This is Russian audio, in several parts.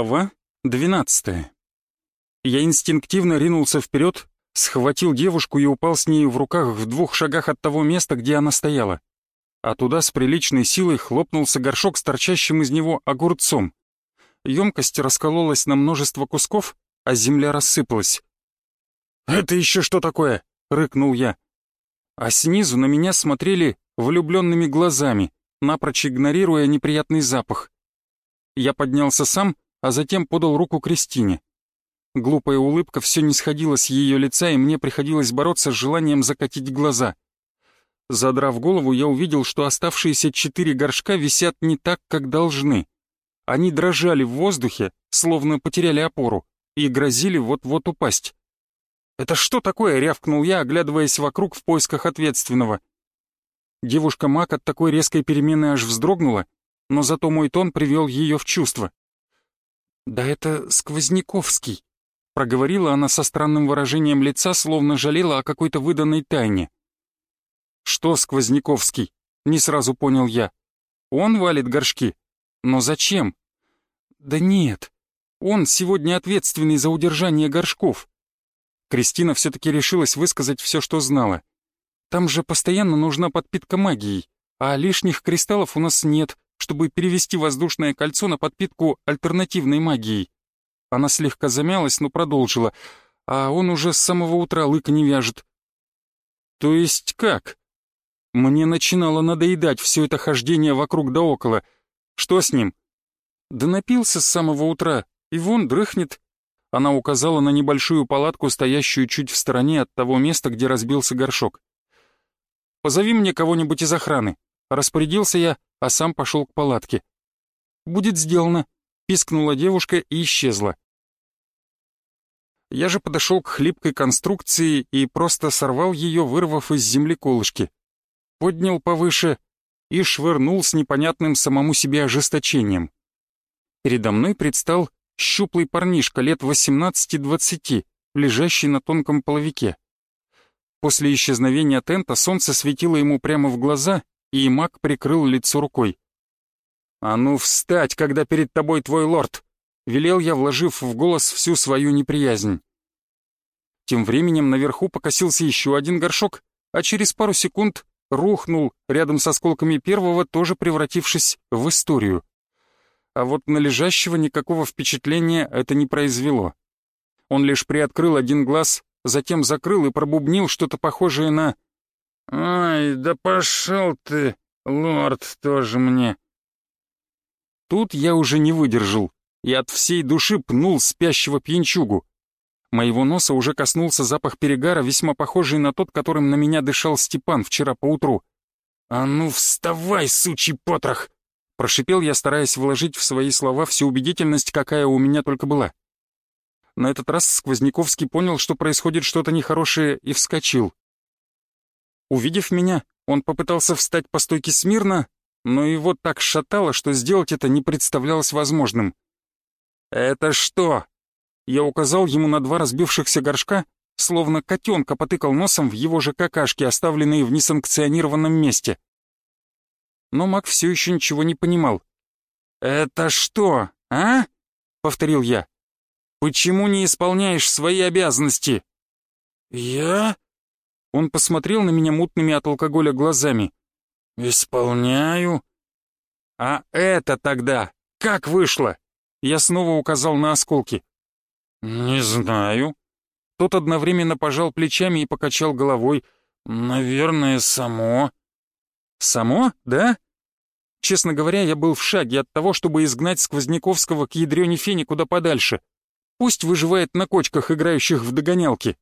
Глава 12. Я инстинктивно ринулся вперед, схватил девушку и упал с ней в руках в двух шагах от того места, где она стояла. А туда с приличной силой хлопнулся горшок с торчащим из него огурцом. Емкость раскололась на множество кусков, а земля рассыпалась. «Это еще что такое?» — рыкнул я. А снизу на меня смотрели влюбленными глазами, напрочь игнорируя неприятный запах. Я поднялся сам, а затем подал руку Кристине. Глупая улыбка все не сходила с ее лица, и мне приходилось бороться с желанием закатить глаза. Задрав голову, я увидел, что оставшиеся четыре горшка висят не так, как должны. Они дрожали в воздухе, словно потеряли опору, и грозили вот-вот упасть. «Это что такое?» — рявкнул я, оглядываясь вокруг в поисках ответственного. Девушка Мак от такой резкой перемены аж вздрогнула, но зато мой тон привел ее в чувство. «Да это Сквозняковский», — проговорила она со странным выражением лица, словно жалела о какой-то выданной тайне. «Что Сквозняковский?» — не сразу понял я. «Он валит горшки? Но зачем?» «Да нет, он сегодня ответственный за удержание горшков». Кристина все-таки решилась высказать все, что знала. «Там же постоянно нужна подпитка магией, а лишних кристаллов у нас нет, чтобы перевести воздушное кольцо на подпитку альтернативной магией. Она слегка замялась, но продолжила, а он уже с самого утра лыка не вяжет. То есть как? Мне начинало надоедать все это хождение вокруг да около. Что с ним? Да напился с самого утра, и вон дрыхнет. Она указала на небольшую палатку, стоящую чуть в стороне от того места, где разбился горшок. «Позови мне кого-нибудь из охраны», — распорядился я, а сам пошел к палатке. «Будет сделано», — пискнула девушка и исчезла. Я же подошел к хлипкой конструкции и просто сорвал ее, вырвав из земли колышки. Поднял повыше и швырнул с непонятным самому себе ожесточением. Передо мной предстал щуплый парнишка лет 18-20, лежащий на тонком половике. После исчезновения тента солнце светило ему прямо в глаза, и маг прикрыл лицо рукой. «А ну встать, когда перед тобой твой лорд!» — велел я, вложив в голос всю свою неприязнь. Тем временем наверху покосился еще один горшок, а через пару секунд рухнул рядом с осколками первого, тоже превратившись в историю. А вот на лежащего никакого впечатления это не произвело. Он лишь приоткрыл один глаз, затем закрыл и пробубнил что-то похожее на «Ай, да пошел ты, лорд, тоже мне!» Тут я уже не выдержал и от всей души пнул спящего пьянчугу. Моего носа уже коснулся запах перегара, весьма похожий на тот, которым на меня дышал Степан вчера поутру. «А ну вставай, сучий потрох!» Прошипел я, стараясь вложить в свои слова всю убедительность, какая у меня только была. На этот раз Сквозняковский понял, что происходит что-то нехорошее, и вскочил. Увидев меня, он попытался встать по стойке смирно, но его так шатало, что сделать это не представлялось возможным. «Это что?» Я указал ему на два разбившихся горшка, словно котенка потыкал носом в его же какашки, оставленные в несанкционированном месте. Но маг все еще ничего не понимал. «Это что, а?» — повторил я. «Почему не исполняешь свои обязанности?» «Я?» Он посмотрел на меня мутными от алкоголя глазами. «Исполняю». «А это тогда как вышло?» Я снова указал на осколки. «Не знаю». Тот одновременно пожал плечами и покачал головой. «Наверное, само». «Само, да?» Честно говоря, я был в шаге от того, чтобы изгнать Сквозняковского к ядрёне фени куда подальше. Пусть выживает на кочках, играющих в догонялки.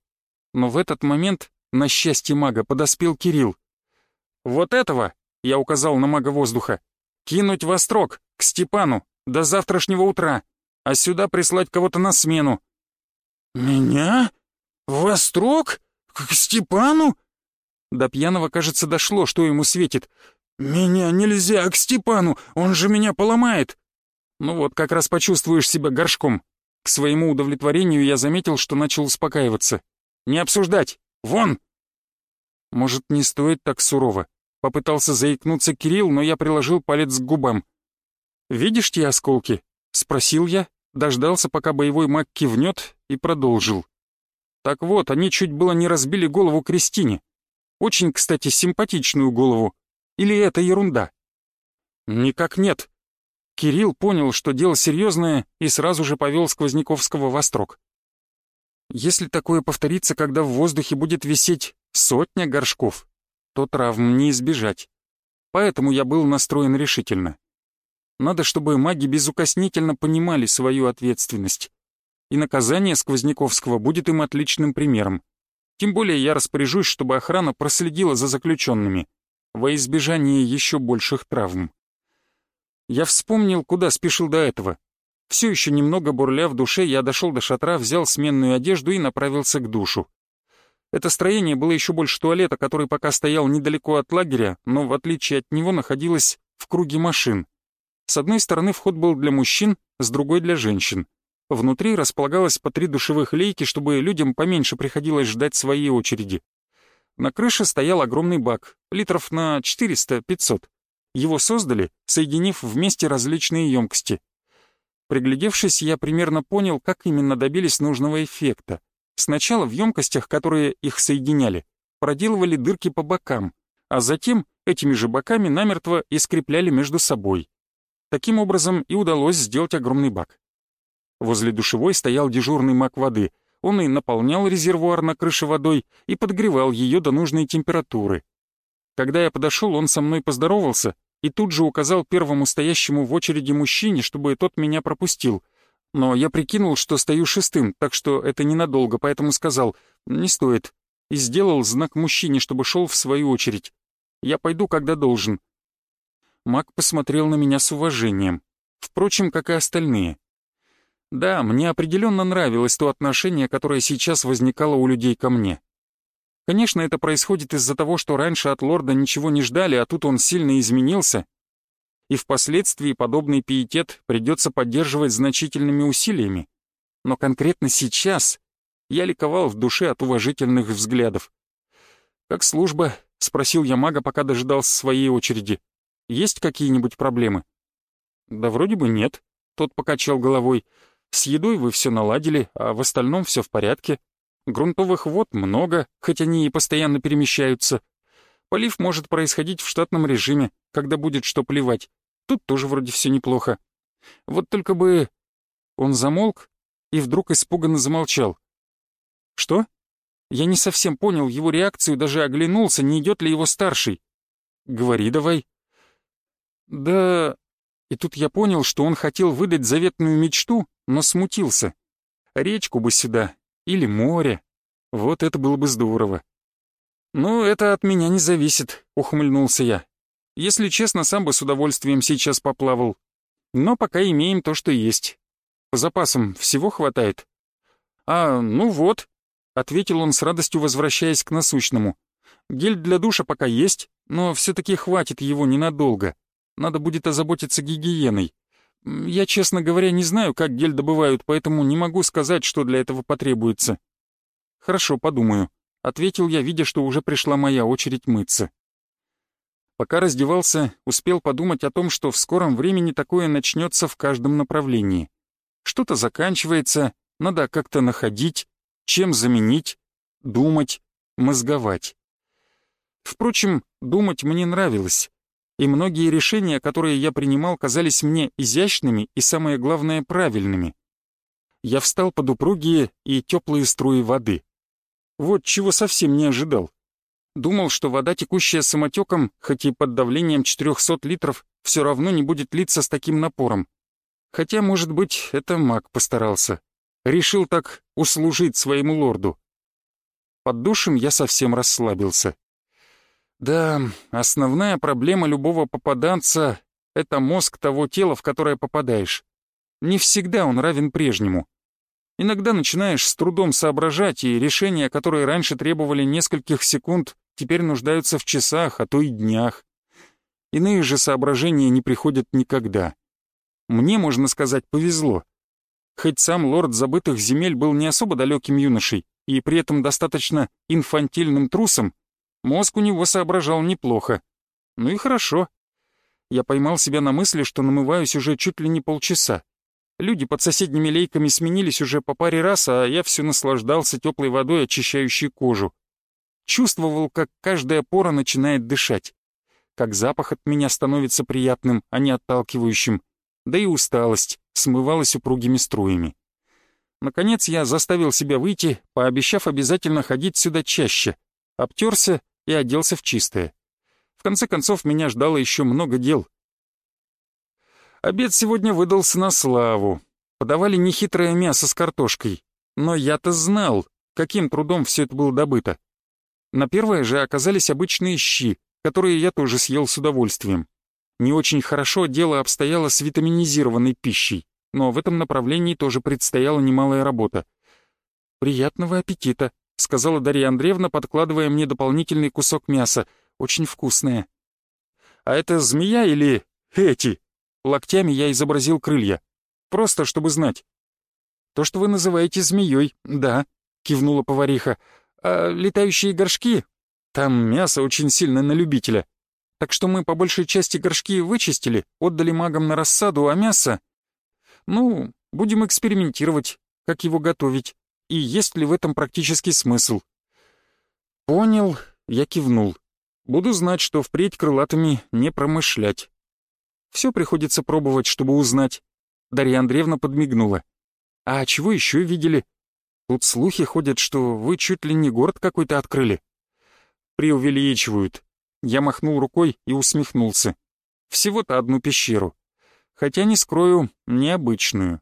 Но в этот момент на счастье мага подоспел Кирилл. «Вот этого!» — я указал на мага воздуха. «Кинуть во строк, к Степану, до завтрашнего утра, а сюда прислать кого-то на смену». «Меня? Во строк? К Степану?» До пьяного, кажется, дошло, что ему светит. «Меня нельзя к Степану, он же меня поломает!» Ну вот, как раз почувствуешь себя горшком. К своему удовлетворению я заметил, что начал успокаиваться. «Не обсуждать! Вон!» «Может, не стоит так сурово?» Попытался заикнуться Кирилл, но я приложил палец к губам. «Видишь те осколки?» — спросил я, дождался, пока боевой маг кивнет, и продолжил. Так вот, они чуть было не разбили голову Кристине. Очень, кстати, симпатичную голову. Или это ерунда? Никак нет. Кирилл понял, что дело серьезное, и сразу же повел Сквозняковского во строк. Если такое повторится, когда в воздухе будет висеть сотня горшков, то травм не избежать. Поэтому я был настроен решительно. Надо, чтобы маги безукоснительно понимали свою ответственность. И наказание Сквозняковского будет им отличным примером. Тем более я распоряжусь, чтобы охрана проследила за заключенными, во избежание еще больших травм. Я вспомнил, куда спешил до этого. Все еще немного бурля в душе, я дошел до шатра, взял сменную одежду и направился к душу. Это строение было еще больше туалета, который пока стоял недалеко от лагеря, но в отличие от него находилось в круге машин. С одной стороны вход был для мужчин, с другой — для женщин. Внутри располагалось по три душевых лейки, чтобы людям поменьше приходилось ждать своей очереди. На крыше стоял огромный бак, литров на 400-500. Его создали, соединив вместе различные емкости. Приглядевшись, я примерно понял, как именно добились нужного эффекта. Сначала в емкостях, которые их соединяли, проделывали дырки по бокам, а затем этими же боками намертво и скрепляли между собой. Таким образом и удалось сделать огромный бак. Возле душевой стоял дежурный маг воды. Он и наполнял резервуар на крыше водой и подогревал ее до нужной температуры. Когда я подошел, он со мной поздоровался и тут же указал первому стоящему в очереди мужчине, чтобы тот меня пропустил. Но я прикинул, что стою шестым, так что это ненадолго, поэтому сказал «не стоит» и сделал знак мужчине, чтобы шел в свою очередь. «Я пойду, когда должен». Маг посмотрел на меня с уважением, впрочем, как и остальные. Да, мне определенно нравилось то отношение, которое сейчас возникало у людей ко мне. Конечно, это происходит из-за того, что раньше от лорда ничего не ждали, а тут он сильно изменился. И впоследствии подобный пиетет придется поддерживать значительными усилиями. Но конкретно сейчас я ликовал в душе от уважительных взглядов. «Как служба?» — спросил я мага, пока дожидался своей очереди. «Есть какие-нибудь проблемы?» «Да вроде бы нет», — тот покачал головой. «С едой вы все наладили, а в остальном все в порядке. Грунтовых вод много, хоть они и постоянно перемещаются. Полив может происходить в штатном режиме, когда будет что плевать. Тут тоже вроде все неплохо. Вот только бы... Он замолк и вдруг испуганно замолчал. «Что?» Я не совсем понял его реакцию, даже оглянулся, не идет ли его старший. «Говори давай». «Да...» И тут я понял, что он хотел выдать заветную мечту, но смутился. Речку бы сюда, или море. Вот это было бы здорово. «Ну, это от меня не зависит», — ухмыльнулся я. «Если честно, сам бы с удовольствием сейчас поплавал. Но пока имеем то, что есть. По запасам всего хватает». «А, ну вот», — ответил он с радостью, возвращаясь к насущному. «Гель для душа пока есть, но все-таки хватит его ненадолго. Надо будет озаботиться гигиеной. Я, честно говоря, не знаю, как гель добывают, поэтому не могу сказать, что для этого потребуется. Хорошо, подумаю, ответил я, видя, что уже пришла моя очередь мыться. Пока раздевался, успел подумать о том, что в скором времени такое начнется в каждом направлении. Что-то заканчивается, надо как-то находить, чем заменить, думать, мозговать. Впрочем, думать мне нравилось и многие решения, которые я принимал, казались мне изящными и, самое главное, правильными. Я встал под упругие и теплые струи воды. Вот чего совсем не ожидал. Думал, что вода, текущая самотеком, хоть и под давлением 400 литров, все равно не будет литься с таким напором. Хотя, может быть, это маг постарался. Решил так услужить своему лорду. Под душем я совсем расслабился. Да, основная проблема любого попаданца — это мозг того тела, в которое попадаешь. Не всегда он равен прежнему. Иногда начинаешь с трудом соображать, и решения, которые раньше требовали нескольких секунд, теперь нуждаются в часах, а то и днях. Иные же соображения не приходят никогда. Мне, можно сказать, повезло. Хоть сам лорд забытых земель был не особо далеким юношей и при этом достаточно инфантильным трусом, Мозг у него соображал неплохо. Ну и хорошо. Я поймал себя на мысли, что намываюсь уже чуть ли не полчаса. Люди под соседними лейками сменились уже по паре раз, а я все наслаждался теплой водой, очищающей кожу. Чувствовал, как каждая пора начинает дышать. Как запах от меня становится приятным, а не отталкивающим. Да и усталость смывалась упругими струями. Наконец я заставил себя выйти, пообещав обязательно ходить сюда чаще. Обтерся и оделся в чистое. В конце концов, меня ждало еще много дел. Обед сегодня выдался на славу. Подавали нехитрое мясо с картошкой. Но я-то знал, каким трудом все это было добыто. На первое же оказались обычные щи, которые я тоже съел с удовольствием. Не очень хорошо дело обстояло с витаминизированной пищей, но в этом направлении тоже предстояла немалая работа. «Приятного аппетита», — сказала Дарья Андреевна, подкладывая мне дополнительный кусок мяса. «Очень вкусное». «А это змея или эти?» Локтями я изобразил крылья. Просто, чтобы знать. «То, что вы называете змеей, да», — кивнула повариха. «А летающие горшки? Там мясо очень сильно на любителя. Так что мы по большей части горшки вычистили, отдали магам на рассаду, а мясо... Ну, будем экспериментировать, как его готовить, и есть ли в этом практический смысл». «Понял», — я кивнул. «Буду знать, что впредь крылатыми не промышлять». Все приходится пробовать, чтобы узнать. Дарья Андреевна подмигнула. А чего еще видели? Тут слухи ходят, что вы чуть ли не город какой-то открыли. Преувеличивают. Я махнул рукой и усмехнулся. Всего-то одну пещеру. Хотя, не скрою, необычную.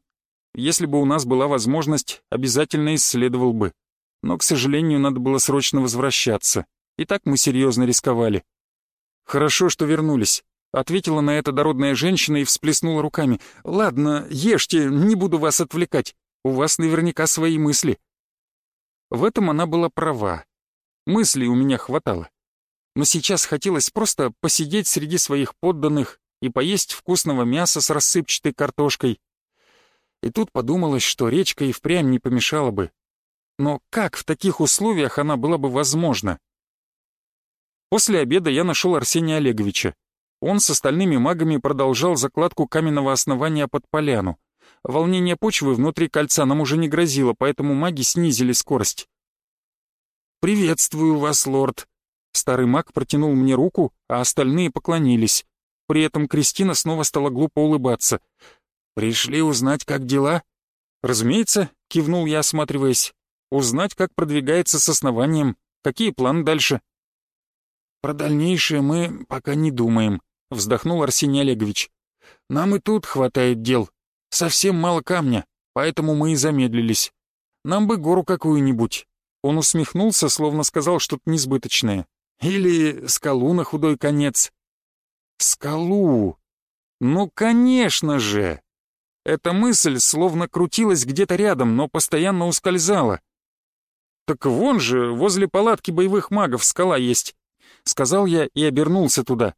Если бы у нас была возможность, обязательно исследовал бы. Но, к сожалению, надо было срочно возвращаться. И так мы серьезно рисковали. Хорошо, что вернулись. Ответила на это дородная женщина и всплеснула руками. «Ладно, ешьте, не буду вас отвлекать. У вас наверняка свои мысли». В этом она была права. Мыслей у меня хватало. Но сейчас хотелось просто посидеть среди своих подданных и поесть вкусного мяса с рассыпчатой картошкой. И тут подумалось, что речка и впрямь не помешала бы. Но как в таких условиях она была бы возможна? После обеда я нашел Арсения Олеговича. Он с остальными магами продолжал закладку каменного основания под поляну. Волнение почвы внутри кольца нам уже не грозило, поэтому маги снизили скорость. «Приветствую вас, лорд!» Старый маг протянул мне руку, а остальные поклонились. При этом Кристина снова стала глупо улыбаться. «Пришли узнать, как дела?» «Разумеется», — кивнул я, осматриваясь. «Узнать, как продвигается с основанием, какие планы дальше». «Про дальнейшее мы пока не думаем», — вздохнул Арсений Олегович. «Нам и тут хватает дел. Совсем мало камня, поэтому мы и замедлились. Нам бы гору какую-нибудь». Он усмехнулся, словно сказал что-то несбыточное. «Или скалу на худой конец». «Скалу! Ну, конечно же!» Эта мысль словно крутилась где-то рядом, но постоянно ускользала. «Так вон же, возле палатки боевых магов скала есть», — сказал я и обернулся туда.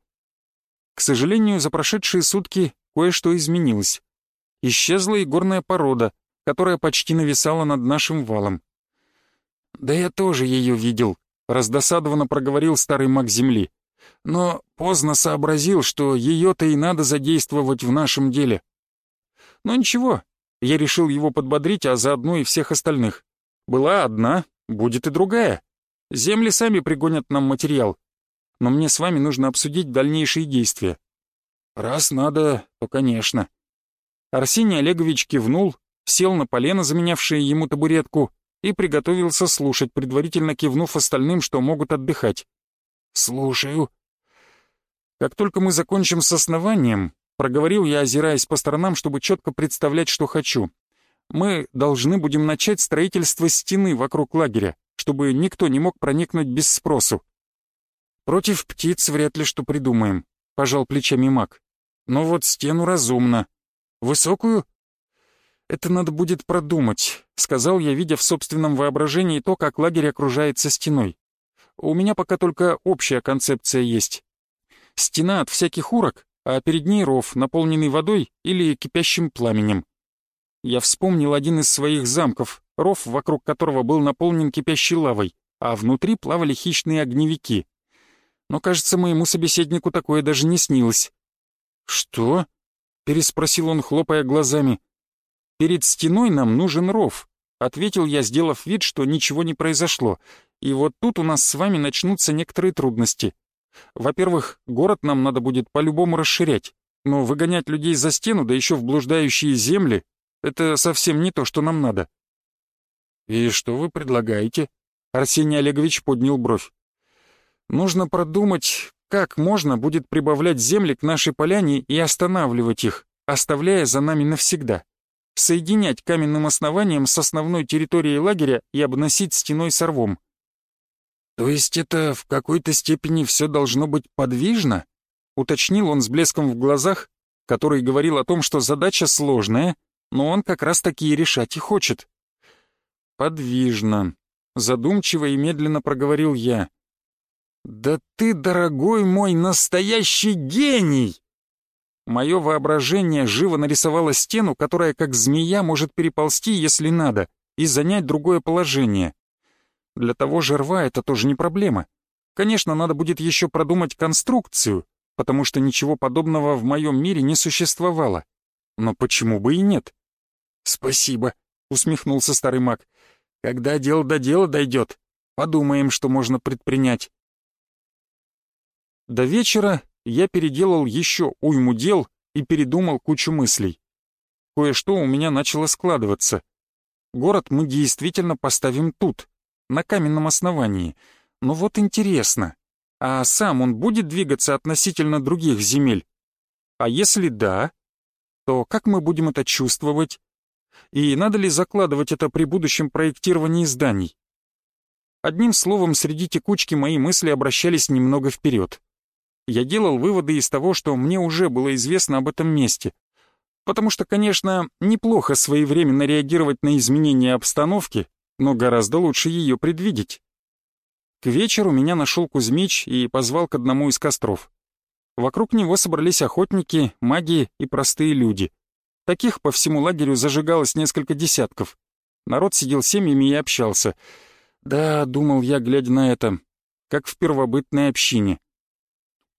К сожалению, за прошедшие сутки кое-что изменилось. Исчезла и горная порода, которая почти нависала над нашим валом. «Да я тоже ее видел», — раздосадованно проговорил старый маг Земли. «Но поздно сообразил, что ее-то и надо задействовать в нашем деле». Но ничего, я решил его подбодрить, а заодно и всех остальных. Была одна, будет и другая. Земли сами пригонят нам материал, но мне с вами нужно обсудить дальнейшие действия». «Раз надо, то конечно». Арсений Олегович кивнул, сел на полено, заменявшее ему табуретку, и приготовился слушать, предварительно кивнув остальным, что могут отдыхать. «Слушаю». «Как только мы закончим с основанием», — проговорил я, озираясь по сторонам, чтобы четко представлять, что хочу, «мы должны будем начать строительство стены вокруг лагеря, чтобы никто не мог проникнуть без спросу. «Против птиц вряд ли что придумаем», — пожал плечами маг. «Но вот стену разумно. Высокую?» «Это надо будет продумать», — сказал я, видя в собственном воображении то, как лагерь окружается стеной. «У меня пока только общая концепция есть. Стена от всяких урок, а перед ней ров, наполненный водой или кипящим пламенем. Я вспомнил один из своих замков, ров, вокруг которого был наполнен кипящей лавой, а внутри плавали хищные огневики но, кажется, моему собеседнику такое даже не снилось. «Что?» — переспросил он, хлопая глазами. перед стеной нам нужен ров», — ответил я, сделав вид, что ничего не произошло. «И вот тут у нас с вами начнутся некоторые трудности. Во-первых, город нам надо будет по-любому расширять, но выгонять людей за стену, да еще в блуждающие земли, это совсем не то, что нам надо». «И что вы предлагаете?» Арсений Олегович поднял бровь. «Нужно продумать, как можно будет прибавлять земли к нашей поляне и останавливать их, оставляя за нами навсегда. Соединять каменным основанием с основной территорией лагеря и обносить стеной с рвом. «То есть это в какой-то степени все должно быть подвижно?» — уточнил он с блеском в глазах, который говорил о том, что задача сложная, но он как раз таки и решать и хочет. «Подвижно», — задумчиво и медленно проговорил я. «Да ты, дорогой мой, настоящий гений!» Мое воображение живо нарисовало стену, которая как змея может переползти, если надо, и занять другое положение. Для того же рва это тоже не проблема. Конечно, надо будет еще продумать конструкцию, потому что ничего подобного в моем мире не существовало. Но почему бы и нет? «Спасибо», — усмехнулся старый маг. «Когда дело до дела дойдет, подумаем, что можно предпринять». До вечера я переделал еще уйму дел и передумал кучу мыслей. Кое-что у меня начало складываться. Город мы действительно поставим тут, на каменном основании. Но вот интересно, а сам он будет двигаться относительно других земель? А если да, то как мы будем это чувствовать? И надо ли закладывать это при будущем проектировании зданий? Одним словом, среди текучки мои мысли обращались немного вперед я делал выводы из того, что мне уже было известно об этом месте. Потому что, конечно, неплохо своевременно реагировать на изменения обстановки, но гораздо лучше ее предвидеть. К вечеру меня нашел Кузьмич и позвал к одному из костров. Вокруг него собрались охотники, маги и простые люди. Таких по всему лагерю зажигалось несколько десятков. Народ сидел семьями и общался. Да, думал я, глядя на это, как в первобытной общине.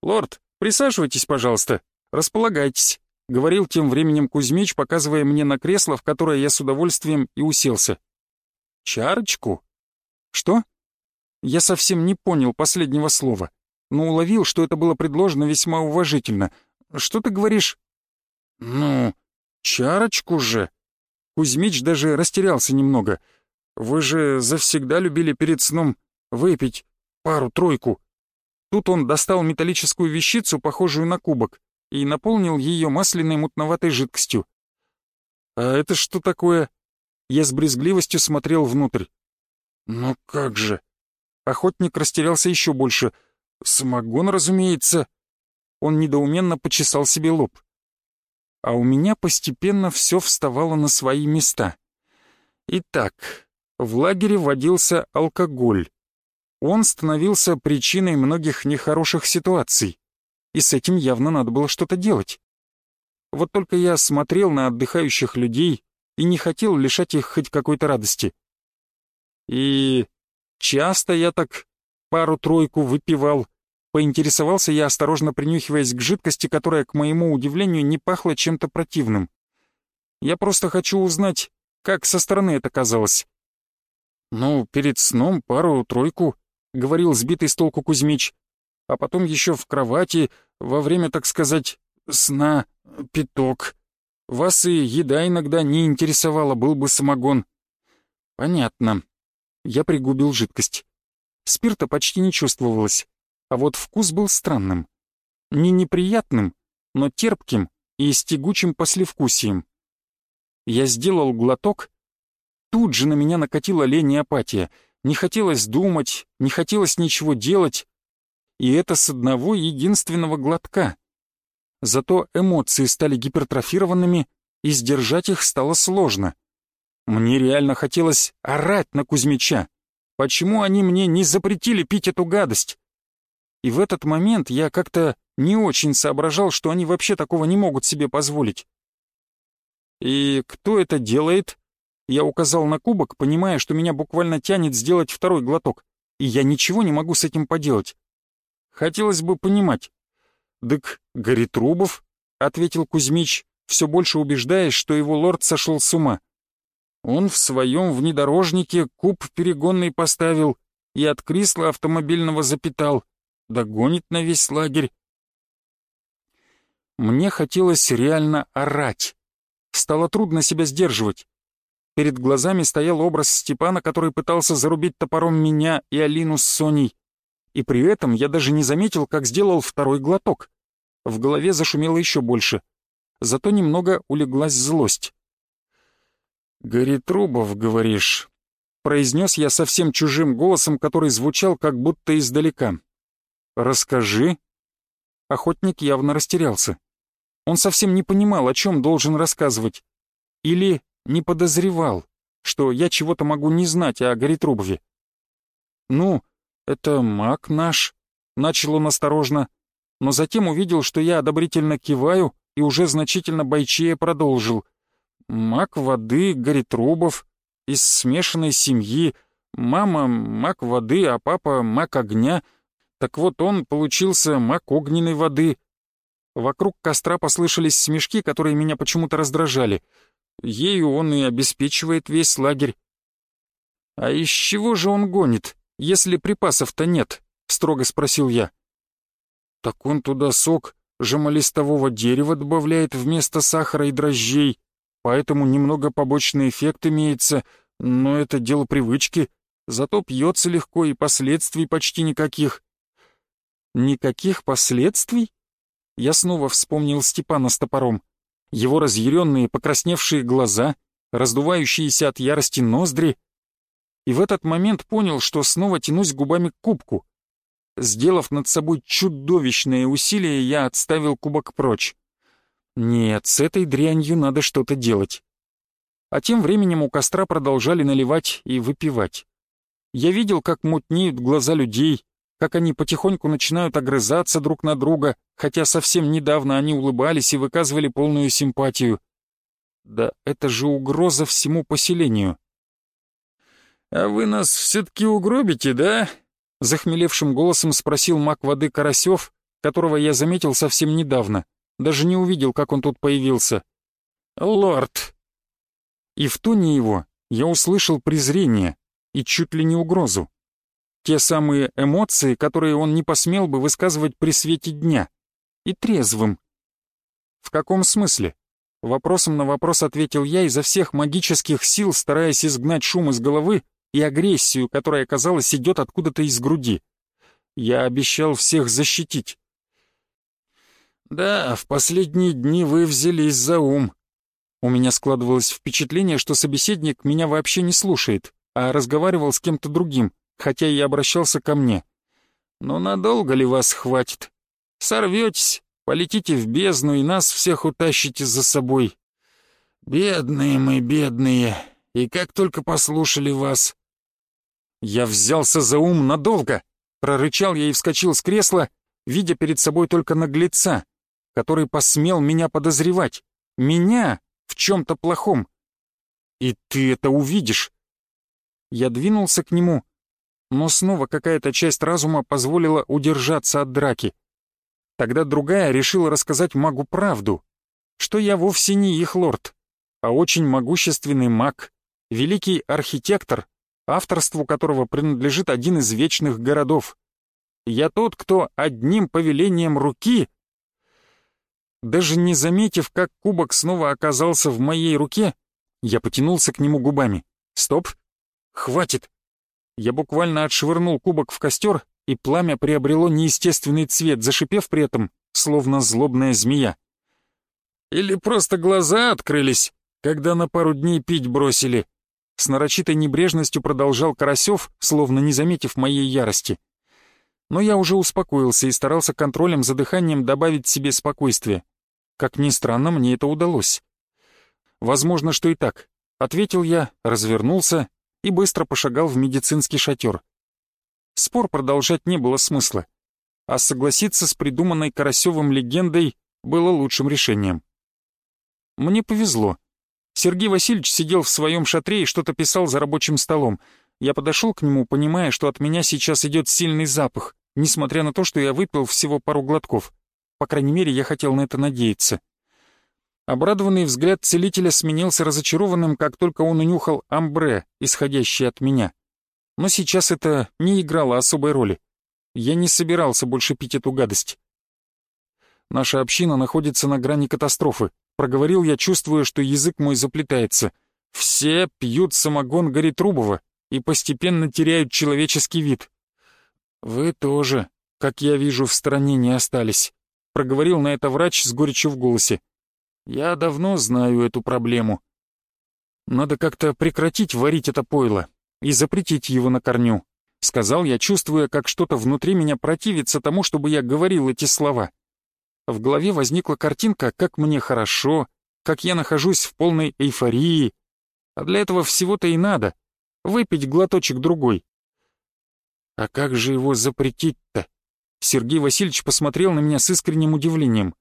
«Лорд, присаживайтесь, пожалуйста, располагайтесь», — говорил тем временем Кузьмич, показывая мне на кресло, в которое я с удовольствием и уселся. «Чарочку?» «Что?» Я совсем не понял последнего слова, но уловил, что это было предложено весьма уважительно. «Что ты говоришь?» «Ну, чарочку же!» Кузьмич даже растерялся немного. «Вы же завсегда любили перед сном выпить пару-тройку». Тут он достал металлическую вещицу, похожую на кубок, и наполнил ее масляной мутноватой жидкостью. «А это что такое?» Я с брезгливостью смотрел внутрь. «Ну как же?» Охотник растерялся еще больше. «Самогон, разумеется». Он недоуменно почесал себе лоб. А у меня постепенно все вставало на свои места. Итак, в лагере водился алкоголь. Он становился причиной многих нехороших ситуаций, и с этим явно надо было что-то делать. Вот только я смотрел на отдыхающих людей и не хотел лишать их хоть какой-то радости. И часто я так пару-тройку выпивал. Поинтересовался я, осторожно принюхиваясь к жидкости, которая, к моему удивлению, не пахла чем-то противным. Я просто хочу узнать, как со стороны это казалось. Ну, перед сном пару-тройку, — говорил сбитый с толку Кузьмич. «А потом еще в кровати, во время, так сказать, сна, пяток. Вас и еда иногда не интересовала, был бы самогон». «Понятно». Я пригубил жидкость. Спирта почти не чувствовалось, а вот вкус был странным. Не неприятным, но терпким и с послевкусием. Я сделал глоток, тут же на меня накатила лень и апатия — не хотелось думать, не хотелось ничего делать. И это с одного единственного глотка. Зато эмоции стали гипертрофированными, и сдержать их стало сложно. Мне реально хотелось орать на Кузьмича. Почему они мне не запретили пить эту гадость? И в этот момент я как-то не очень соображал, что они вообще такого не могут себе позволить. «И кто это делает?» Я указал на кубок, понимая, что меня буквально тянет сделать второй глоток, и я ничего не могу с этим поделать. Хотелось бы понимать. «Дык, Горитрубов», — ответил Кузьмич, все больше убеждаясь, что его лорд сошел с ума. Он в своем внедорожнике куб перегонный поставил и от кресла автомобильного запитал. Догонит на весь лагерь. Мне хотелось реально орать. Стало трудно себя сдерживать. Перед глазами стоял образ Степана, который пытался зарубить топором меня и Алину с Соней. И при этом я даже не заметил, как сделал второй глоток. В голове зашумело еще больше. Зато немного улеглась злость. «Горитрубов, говоришь?» Произнес я совсем чужим голосом, который звучал как будто издалека. «Расскажи». Охотник явно растерялся. Он совсем не понимал, о чем должен рассказывать. Или не подозревал, что я чего-то могу не знать о Горитрубове. «Ну, это маг наш», — начал он осторожно, но затем увидел, что я одобрительно киваю и уже значительно бойчее продолжил. «Маг воды Горитрубов, из смешанной семьи, мама — маг воды, а папа — маг огня. Так вот он получился маг огненной воды». Вокруг костра послышались смешки, которые меня почему-то раздражали — Ею он и обеспечивает весь лагерь. «А из чего же он гонит, если припасов-то нет?» — строго спросил я. «Так он туда сок жемолистового дерева добавляет вместо сахара и дрожжей, поэтому немного побочный эффект имеется, но это дело привычки, зато пьется легко и последствий почти никаких». «Никаких последствий?» Я снова вспомнил Степана с топором его разъяренные покрасневшие глаза, раздувающиеся от ярости ноздри, и в этот момент понял, что снова тянусь губами к кубку. Сделав над собой чудовищное усилие, я отставил кубок прочь. Нет, с этой дрянью надо что-то делать. А тем временем у костра продолжали наливать и выпивать. Я видел, как мутнеют глаза людей, как они потихоньку начинают огрызаться друг на друга, хотя совсем недавно они улыбались и выказывали полную симпатию. Да это же угроза всему поселению. «А вы нас все-таки угробите, да?» Захмелевшим голосом спросил маг воды Карасев, которого я заметил совсем недавно. Даже не увидел, как он тут появился. «Лорд!» И в тоне его я услышал презрение и чуть ли не угрозу. Те самые эмоции, которые он не посмел бы высказывать при свете дня. И трезвым. В каком смысле? Вопросом на вопрос ответил я изо всех магических сил, стараясь изгнать шум из головы и агрессию, которая, казалось, идет откуда-то из груди. Я обещал всех защитить. «Да, в последние дни вы взялись за ум». У меня складывалось впечатление, что собеседник меня вообще не слушает, а разговаривал с кем-то другим, хотя и обращался ко мне. «Но надолго ли вас хватит? Сорветесь, полетите в бездну и нас всех утащите за собой. Бедные мы, бедные, и как только послушали вас...» «Я взялся за ум надолго!» — прорычал я и вскочил с кресла, видя перед собой только наглеца, который посмел меня подозревать. Меня в чем-то плохом. И ты это увидишь. Я двинулся к нему, но снова какая-то часть разума позволила удержаться от драки. Тогда другая решила рассказать магу правду, что я вовсе не их лорд, а очень могущественный маг, великий архитектор, авторству которого принадлежит один из вечных городов. Я тот, кто одним повелением руки... Даже не заметив, как кубок снова оказался в моей руке, я потянулся к нему губами. «Стоп! Хватит! Я буквально отшвырнул кубок в костер, и пламя приобрело неестественный цвет, зашипев при этом, словно злобная змея. «Или просто глаза открылись, когда на пару дней пить бросили?» С нарочитой небрежностью продолжал Карасев, словно не заметив моей ярости. Но я уже успокоился и старался контролем за дыханием добавить себе спокойствие. Как ни странно, мне это удалось. Возможно, что и так. Ответил я, развернулся и быстро пошагал в медицинский шатер. Спор продолжать не было смысла, а согласиться с придуманной Карасевым легендой было лучшим решением. Мне повезло. Сергей Васильевич сидел в своем шатре и что-то писал за рабочим столом. Я подошел к нему, понимая, что от меня сейчас идет сильный запах, несмотря на то, что я выпил всего пару глотков. По крайней мере, я хотел на это надеяться. Обрадованный взгляд целителя сменился разочарованным, как только он унюхал амбре, исходящее от меня. Но сейчас это не играло особой роли. Я не собирался больше пить эту гадость. Наша община находится на грани катастрофы. Проговорил я, чувствуя, что язык мой заплетается. Все пьют самогон Горитрубова и постепенно теряют человеческий вид. Вы тоже, как я вижу, в стране не остались. Проговорил на это врач с горечью в голосе. Я давно знаю эту проблему. Надо как-то прекратить варить это пойло и запретить его на корню, сказал я, чувствуя, как что-то внутри меня противится тому, чтобы я говорил эти слова. В голове возникла картинка, как мне хорошо, как я нахожусь в полной эйфории. А для этого всего-то и надо — выпить глоточек другой. А как же его запретить-то? Сергей Васильевич посмотрел на меня с искренним удивлением.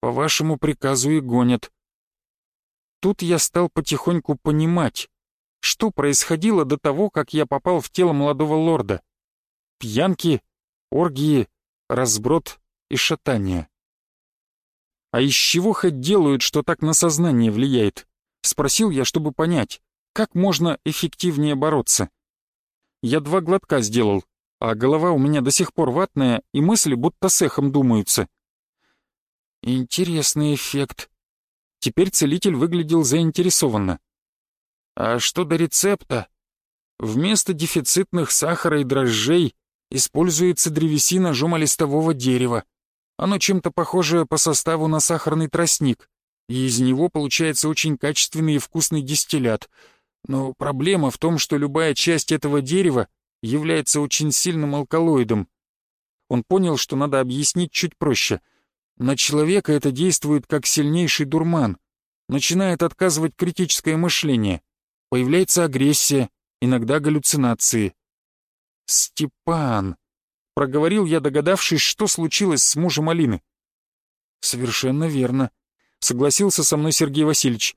По вашему приказу и гонят. Тут я стал потихоньку понимать, что происходило до того, как я попал в тело молодого лорда. Пьянки, оргии, разброд и шатание. А из чего хоть делают, что так на сознание влияет? Спросил я, чтобы понять, как можно эффективнее бороться. Я два глотка сделал, а голова у меня до сих пор ватная, и мысли будто с эхом думаются. Интересный эффект. Теперь целитель выглядел заинтересованно. А что до рецепта? Вместо дефицитных сахара и дрожжей используется древесина жумолистового дерева. Оно чем-то похоже по составу на сахарный тростник, и из него получается очень качественный и вкусный дистиллят. Но проблема в том, что любая часть этого дерева является очень сильным алкалоидом. Он понял, что надо объяснить чуть проще. На человека это действует как сильнейший дурман. Начинает отказывать критическое мышление. Появляется агрессия, иногда галлюцинации. «Степан!» — проговорил я, догадавшись, что случилось с мужем Алины. «Совершенно верно», — согласился со мной Сергей Васильевич.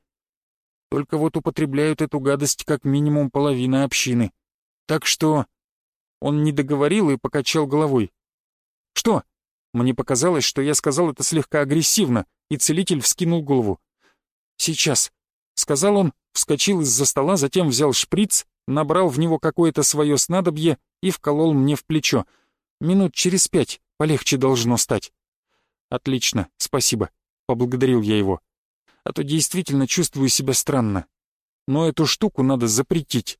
«Только вот употребляют эту гадость как минимум половина общины. Так что...» Он не договорил и покачал головой. «Что?» Мне показалось, что я сказал это слегка агрессивно, и целитель вскинул голову. «Сейчас», — сказал он, вскочил из-за стола, затем взял шприц, набрал в него какое-то свое снадобье и вколол мне в плечо. «Минут через пять полегче должно стать». «Отлично, спасибо», — поблагодарил я его. «А то действительно чувствую себя странно. Но эту штуку надо запретить».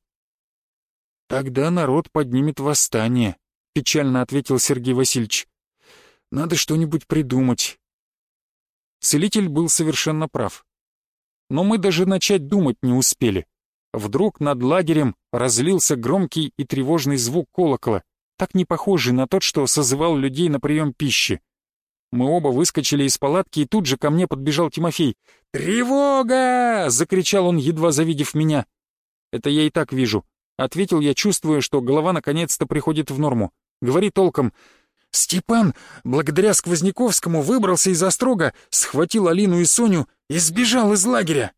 «Тогда народ поднимет восстание», — печально ответил Сергей Васильевич. Надо что-нибудь придумать. Целитель был совершенно прав. Но мы даже начать думать не успели. Вдруг над лагерем разлился громкий и тревожный звук колокола, так не похожий на тот, что созывал людей на прием пищи. Мы оба выскочили из палатки, и тут же ко мне подбежал Тимофей. «Тревога!» — закричал он, едва завидев меня. «Это я и так вижу», — ответил я, чувствуя, что голова наконец-то приходит в норму. «Говори толком. Степан, благодаря Сквозняковскому, выбрался из острога, схватил Алину и Соню и сбежал из лагеря.